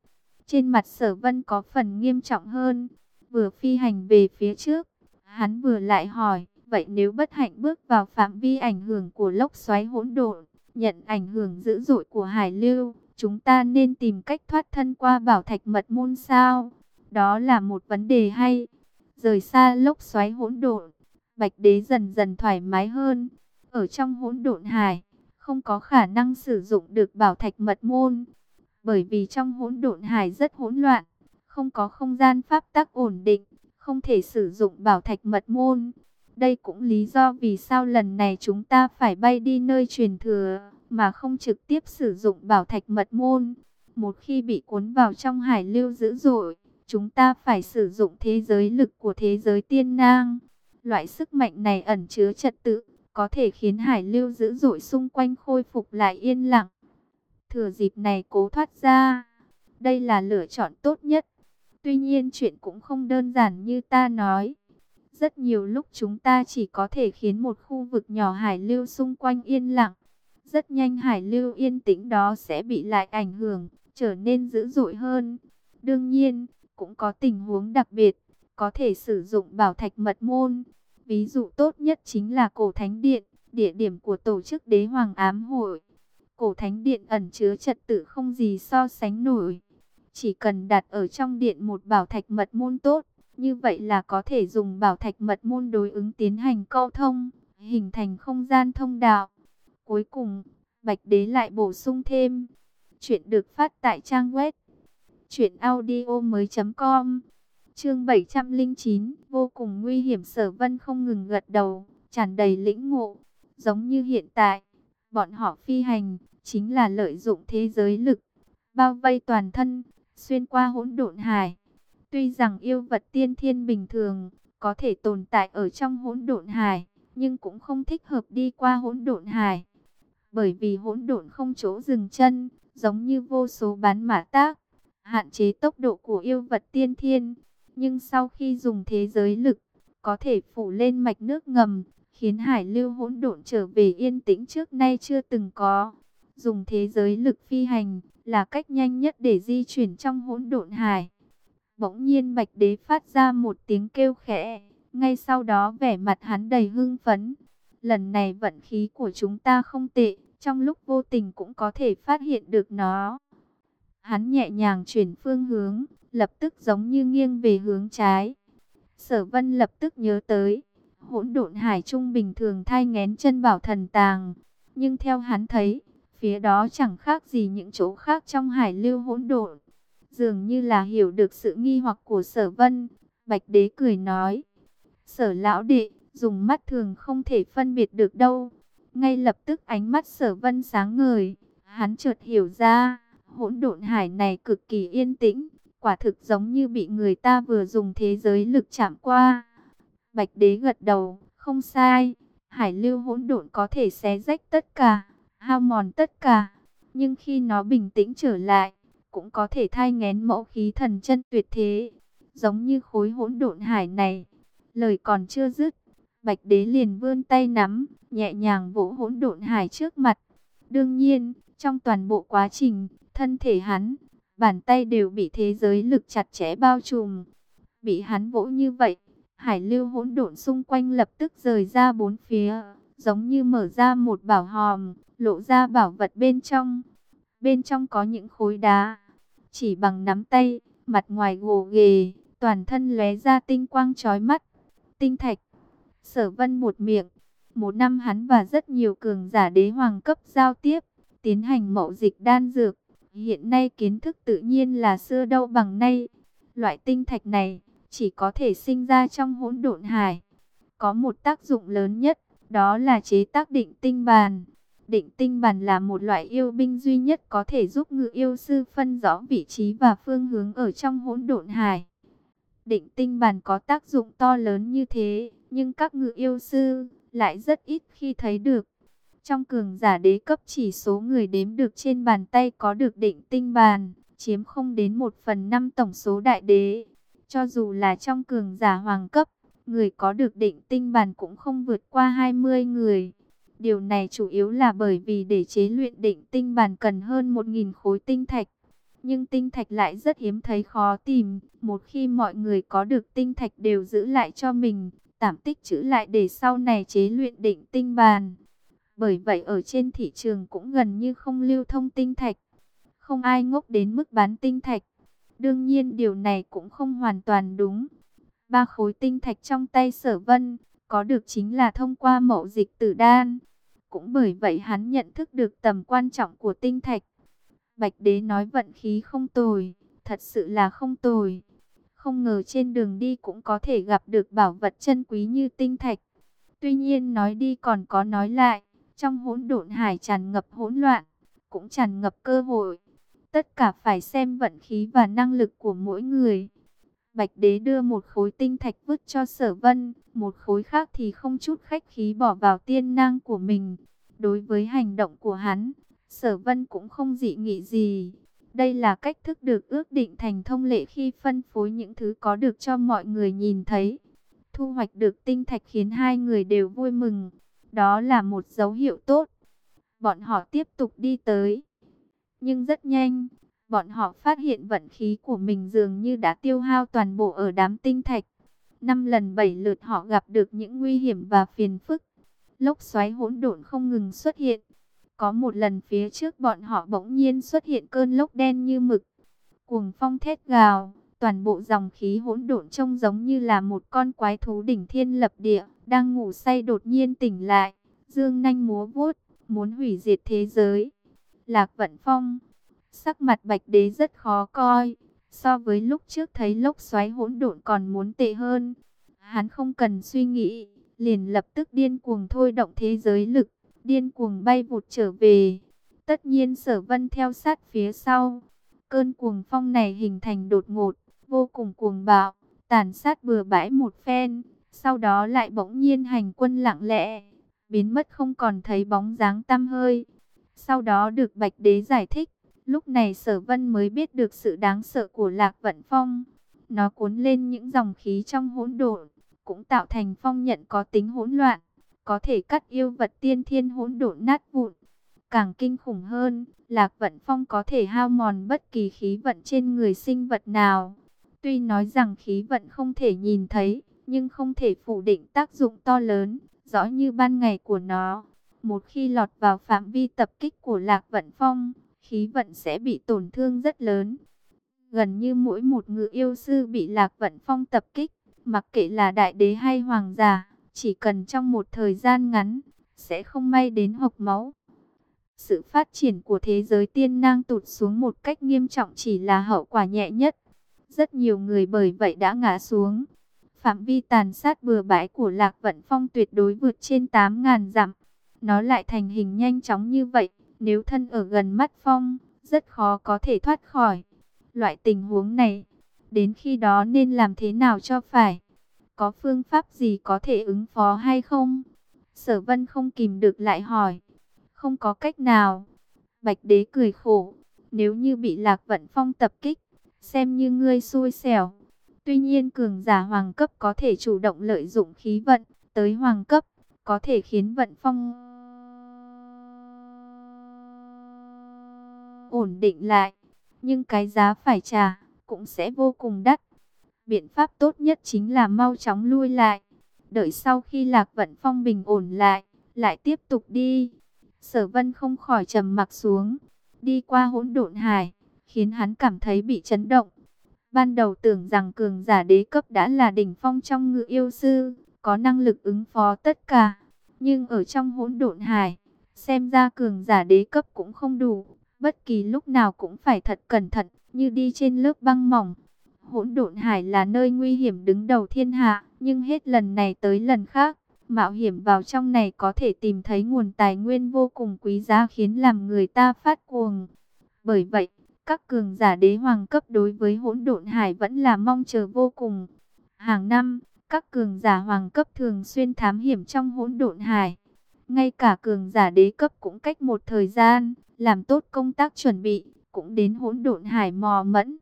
Trên mặt sở vân có phần nghiêm trọng hơn, vừa phi hành về phía trước. Hắn vừa lại hỏi, vậy nếu bất hạnh bước vào phạm vi ảnh hưởng của lốc xoáy hỗn độn, nhận ảnh hưởng dữ dội của hải lưu, chúng ta nên tìm cách thoát thân qua bảo thạch mật môn sao? Đó là một vấn đề hay. Rời xa lốc xoáy hỗn độn, Bạch Đế dần dần thoải mái hơn. Ở trong hỗn độn hải, không có khả năng sử dụng được bảo thạch mật môn, bởi vì trong hỗn độn hải rất hỗn loạn không có không gian pháp tắc ổn định, không thể sử dụng bảo thạch mật môn. Đây cũng lý do vì sao lần này chúng ta phải bay đi nơi truyền thừa, mà không trực tiếp sử dụng bảo thạch mật môn. Một khi bị cuốn vào trong hải lưu dữ dội, chúng ta phải sử dụng thế giới lực của thế giới tiên nang. Loại sức mạnh này ẩn chứa trật tự, có thể khiến hải lưu dữ dội xung quanh khôi phục lại yên lặng. Thừa dịp này cố thoát ra, đây là lựa chọn tốt nhất. Tuy nhiên chuyện cũng không đơn giản như ta nói. Rất nhiều lúc chúng ta chỉ có thể khiến một khu vực nhỏ hải lưu xung quanh yên lặng. Rất nhanh hải lưu yên tĩnh đó sẽ bị lại ảnh hưởng, trở nên dữ dội hơn. Đương nhiên, cũng có tình huống đặc biệt, có thể sử dụng bảo thạch mật môn. Ví dụ tốt nhất chính là cổ thánh điện, địa điểm của tổ chức đế hoàng ám hội. Cổ thánh điện ẩn chứa trật tự không gì so sánh nổi. Chỉ cần đặt ở trong điện một bảo thạch mật môn tốt, như vậy là có thể dùng bảo thạch mật môn đối ứng tiến hành câu thông, hình thành không gian thông đạo. Cuối cùng, Bạch Đế lại bổ sung thêm. Chuyện được phát tại trang web truyệnaudiomoi.com. Chương 709, vô cùng nguy hiểm, Sở Vân không ngừng gật đầu, tràn đầy lĩnh ngộ, giống như hiện tại, bọn họ phi hành chính là lợi dụng thế giới lực bao vây toàn thân, xuyên qua hỗn độn hải. Tuy rằng yêu vật tiên thiên bình thường có thể tồn tại ở trong hỗn độn hải, nhưng cũng không thích hợp đi qua hỗn độn hải. Bởi vì hỗn độn không chỗ dừng chân, giống như vô số bán mã tác, hạn chế tốc độ của yêu vật tiên thiên. Nhưng sau khi dùng thế giới lực, có thể phủ lên mạch nước ngầm, khiến hải lưu hỗn độn trở về yên tĩnh trước nay chưa từng có. Dùng thế giới lực phi hành là cách nhanh nhất để di chuyển trong hỗn độn hải. Bỗng nhiên Bạch Đế phát ra một tiếng kêu khẽ, ngay sau đó vẻ mặt hắn đầy hưng phấn. Lần này vận khí của chúng ta không tệ, trong lúc vô tình cũng có thể phát hiện được nó. Hắn nhẹ nhàng chuyển phương hướng, lập tức giống như nghiêng về hướng trái. Sở Vân lập tức nhớ tới, hỗn độn hải trung bình thường thai ngén chân bảo thần tàng, nhưng theo hắn thấy, phía đó chẳng khác gì những chỗ khác trong hải lưu hỗn độn. Dường như là hiểu được sự nghi hoặc của sở vân, bạch đế cười nói. Sở lão đệ, dùng mắt thường không thể phân biệt được đâu. Ngay lập tức ánh mắt sở vân sáng ngời, hắn chợt hiểu ra, hỗn độn hải này cực kỳ yên tĩnh, quả thực giống như bị người ta vừa dùng thế giới lực chạm qua. Bạch đế gật đầu, không sai, hải lưu hỗn độn có thể xé rách tất cả, hao mòn tất cả, nhưng khi nó bình tĩnh trở lại, cũng có thể thai ngén mẫu khí thần chân tuyệt thế, giống như khối hỗn độn hải này. Lời còn chưa dứt, Bạch Đế liền vươn tay nắm, nhẹ nhàng vỗ hỗn độn hải trước mặt. Đương nhiên, trong toàn bộ quá trình, thân thể hắn, bàn tay đều bị thế giới lực chặt chẽ bao trùm. Bị hắn vỗ như vậy, hải lưu hỗn độn xung quanh lập tức rời ra bốn phía, giống như mở ra một bảo hòm, lộ ra bảo vật bên trong. Bên trong có những khối đá, chỉ bằng nắm tay, mặt ngoài gồ ghề, toàn thân lóe ra tinh quang chói mắt. Tinh thạch, sở vân một miệng, một năm hắn và rất nhiều cường giả đế hoàng cấp giao tiếp, tiến hành mậu dịch đan dược. Hiện nay kiến thức tự nhiên là xưa đâu bằng nay. Loại tinh thạch này chỉ có thể sinh ra trong hỗn độn hải. Có một tác dụng lớn nhất, đó là chế tác định tinh bàn. Định tinh bàn là một loại yêu binh duy nhất có thể giúp ngự yêu sư phân rõ vị trí và phương hướng ở trong hỗn độn hải. Định tinh bàn có tác dụng to lớn như thế, nhưng các ngự yêu sư lại rất ít khi thấy được. Trong cường giả đế cấp chỉ số người đếm được trên bàn tay có được định tinh bàn, chiếm không đến một phần năm tổng số đại đế. Cho dù là trong cường giả hoàng cấp, người có được định tinh bàn cũng không vượt qua 20 người. Điều này chủ yếu là bởi vì để chế luyện định tinh bàn cần hơn 1.000 khối tinh thạch. Nhưng tinh thạch lại rất hiếm thấy khó tìm. Một khi mọi người có được tinh thạch đều giữ lại cho mình, tạm tích trữ lại để sau này chế luyện định tinh bàn. Bởi vậy ở trên thị trường cũng gần như không lưu thông tinh thạch. Không ai ngốc đến mức bán tinh thạch. Đương nhiên điều này cũng không hoàn toàn đúng. Ba khối tinh thạch trong tay sở vân, có được chính là thông qua mậu dịch tử đan. Cũng bởi vậy hắn nhận thức được tầm quan trọng của tinh thạch. Bạch đế nói vận khí không tồi, thật sự là không tồi. Không ngờ trên đường đi cũng có thể gặp được bảo vật chân quý như tinh thạch. Tuy nhiên nói đi còn có nói lại, trong hỗn độn hải tràn ngập hỗn loạn, cũng tràn ngập cơ hội. Tất cả phải xem vận khí và năng lực của mỗi người. Bạch đế đưa một khối tinh thạch vứt cho sở vân, một khối khác thì không chút khách khí bỏ vào tiên nang của mình. Đối với hành động của hắn, sở vân cũng không dị nghị gì. Đây là cách thức được ước định thành thông lệ khi phân phối những thứ có được cho mọi người nhìn thấy. Thu hoạch được tinh thạch khiến hai người đều vui mừng. Đó là một dấu hiệu tốt. Bọn họ tiếp tục đi tới. Nhưng rất nhanh, bọn họ phát hiện vận khí của mình dường như đã tiêu hao toàn bộ ở đám tinh thạch. Năm lần bảy lượt họ gặp được những nguy hiểm và phiền phức. Lốc xoáy hỗn độn không ngừng xuất hiện. Có một lần phía trước bọn họ bỗng nhiên xuất hiện cơn lốc đen như mực. Cuồng phong thét gào, toàn bộ dòng khí hỗn độn trông giống như là một con quái thú đỉnh thiên lập địa, đang ngủ say đột nhiên tỉnh lại, dương nanh múa vuốt, muốn hủy diệt thế giới. Lạc Vận Phong, sắc mặt Bạch Đế rất khó coi, so với lúc trước thấy lốc xoáy hỗn độn còn muốn tệ hơn. Hắn không cần suy nghĩ, liền lập tức điên cuồng thôi động thế giới lực, điên cuồng bay vụt trở về. Tất nhiên sở vân theo sát phía sau. Cơn cuồng phong này hình thành đột ngột, vô cùng cuồng bạo, tàn sát bừa bãi một phen. Sau đó lại bỗng nhiên hành quân lặng lẽ, biến mất không còn thấy bóng dáng tăm hơi. Sau đó được Bạch Đế giải thích, lúc này sở vân mới biết được sự đáng sợ của Lạc Vận Phong. Nó cuốn lên những dòng khí trong hỗn độn, cũng tạo thành phong nhận có tính hỗn loạn có thể cắt yêu vật tiên thiên hỗn độn nát vụn. Càng kinh khủng hơn, Lạc Vận Phong có thể hao mòn bất kỳ khí vận trên người sinh vật nào. Tuy nói rằng khí vận không thể nhìn thấy, nhưng không thể phủ định tác dụng to lớn, rõ như ban ngày của nó. Một khi lọt vào phạm vi tập kích của Lạc Vận Phong, khí vận sẽ bị tổn thương rất lớn. Gần như mỗi một ngự yêu sư bị Lạc Vận Phong tập kích, mặc kệ là đại đế hay hoàng giả, chỉ cần trong một thời gian ngắn, sẽ không may đến hộc máu. Sự phát triển của thế giới tiên nang tụt xuống một cách nghiêm trọng chỉ là hậu quả nhẹ nhất. Rất nhiều người bởi vậy đã ngã xuống. Phạm vi tàn sát bừa bãi của Lạc Vận Phong tuyệt đối vượt trên 8.000 dặm. Nó lại thành hình nhanh chóng như vậy, nếu thân ở gần mắt Phong, rất khó có thể thoát khỏi. Loại tình huống này, đến khi đó nên làm thế nào cho phải? Có phương pháp gì có thể ứng phó hay không? Sở vân không kìm được lại hỏi. Không có cách nào. Bạch đế cười khổ. Nếu như bị lạc vận phong tập kích, xem như ngươi xui xẻo. Tuy nhiên cường giả hoàng cấp có thể chủ động lợi dụng khí vận, tới hoàng cấp, có thể khiến vận phong ổn định lại. Nhưng cái giá phải trả, cũng sẽ vô cùng đắt. Biện pháp tốt nhất chính là mau chóng lui lại. Đợi sau khi Lạc Vận Phong bình ổn lại, lại tiếp tục đi. Sở Vân không khỏi trầm mặc xuống, đi qua hỗn độn hải, khiến hắn cảm thấy bị chấn động. Ban đầu tưởng rằng cường giả đế cấp đã là đỉnh phong trong ngự yêu sư, có năng lực ứng phó tất cả. Nhưng ở trong hỗn độn hải, xem ra cường giả đế cấp cũng không đủ, bất kỳ lúc nào cũng phải thật cẩn thận, như đi trên lớp băng mỏng. Hỗn độn hải là nơi nguy hiểm đứng đầu thiên hạ, nhưng hết lần này tới lần khác, mạo hiểm vào trong này có thể tìm thấy nguồn tài nguyên vô cùng quý giá khiến làm người ta phát cuồng. Bởi vậy, các cường giả đế hoàng cấp đối với hỗn độn hải vẫn là mong chờ vô cùng. Hàng năm, các cường giả hoàng cấp thường xuyên thám hiểm trong hỗn độn hải. Ngay cả cường giả đế cấp cũng cách một thời gian, làm tốt công tác chuẩn bị, cũng đến hỗn độn hải mò mẫn.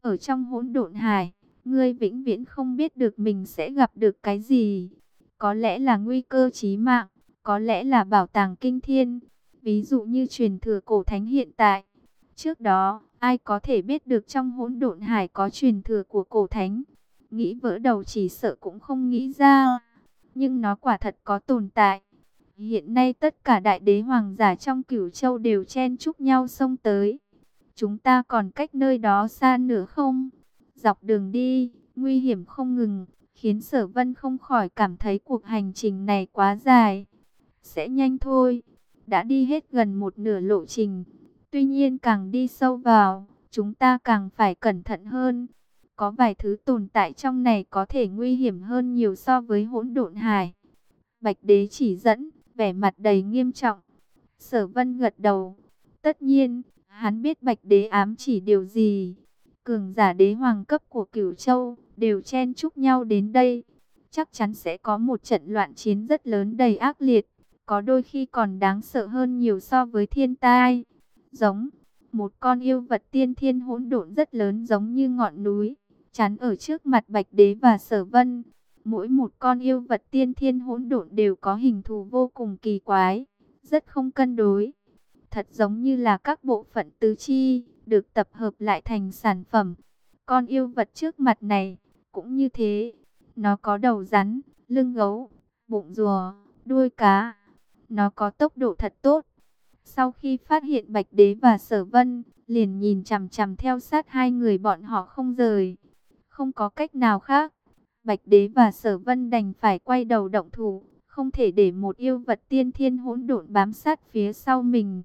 Ở trong hỗn độn hải, ngươi vĩnh viễn không biết được mình sẽ gặp được cái gì. Có lẽ là nguy cơ chí mạng, có lẽ là bảo tàng kinh thiên. Ví dụ như truyền thừa cổ thánh hiện tại. Trước đó, ai có thể biết được trong hỗn độn hải có truyền thừa của cổ thánh. Nghĩ vỡ đầu chỉ sợ cũng không nghĩ ra. Nhưng nó quả thật có tồn tại. Hiện nay tất cả đại đế hoàng giả trong cửu châu đều chen chúc nhau xông tới. Chúng ta còn cách nơi đó xa nữa không? Dọc đường đi, nguy hiểm không ngừng, khiến sở vân không khỏi cảm thấy cuộc hành trình này quá dài. Sẽ nhanh thôi, đã đi hết gần một nửa lộ trình. Tuy nhiên càng đi sâu vào, chúng ta càng phải cẩn thận hơn. Có vài thứ tồn tại trong này có thể nguy hiểm hơn nhiều so với hỗn độn hải. Bạch đế chỉ dẫn, vẻ mặt đầy nghiêm trọng. Sở vân gật đầu. Tất nhiên, hắn biết bạch đế ám chỉ điều gì. Cường giả đế hoàng cấp của cửu châu, đều chen chúc nhau đến đây. Chắc chắn sẽ có một trận loạn chiến rất lớn đầy ác liệt. Có đôi khi còn đáng sợ hơn nhiều so với thiên tai. Giống, một con yêu vật tiên thiên hỗn độn rất lớn giống như ngọn núi. Chắn ở trước mặt bạch đế và sở vân. Mỗi một con yêu vật tiên thiên hỗn độn đều có hình thù vô cùng kỳ quái, rất không cân đối. Thật giống như là các bộ phận tứ chi, được tập hợp lại thành sản phẩm. Con yêu vật trước mặt này, cũng như thế. Nó có đầu rắn, lưng gấu, bụng rùa, đuôi cá. Nó có tốc độ thật tốt. Sau khi phát hiện Bạch Đế và Sở Vân, liền nhìn chằm chằm theo sát hai người bọn họ không rời. Không có cách nào khác, Bạch Đế và Sở Vân đành phải quay đầu động thủ, không thể để một yêu vật tiên thiên hỗn độn bám sát phía sau mình.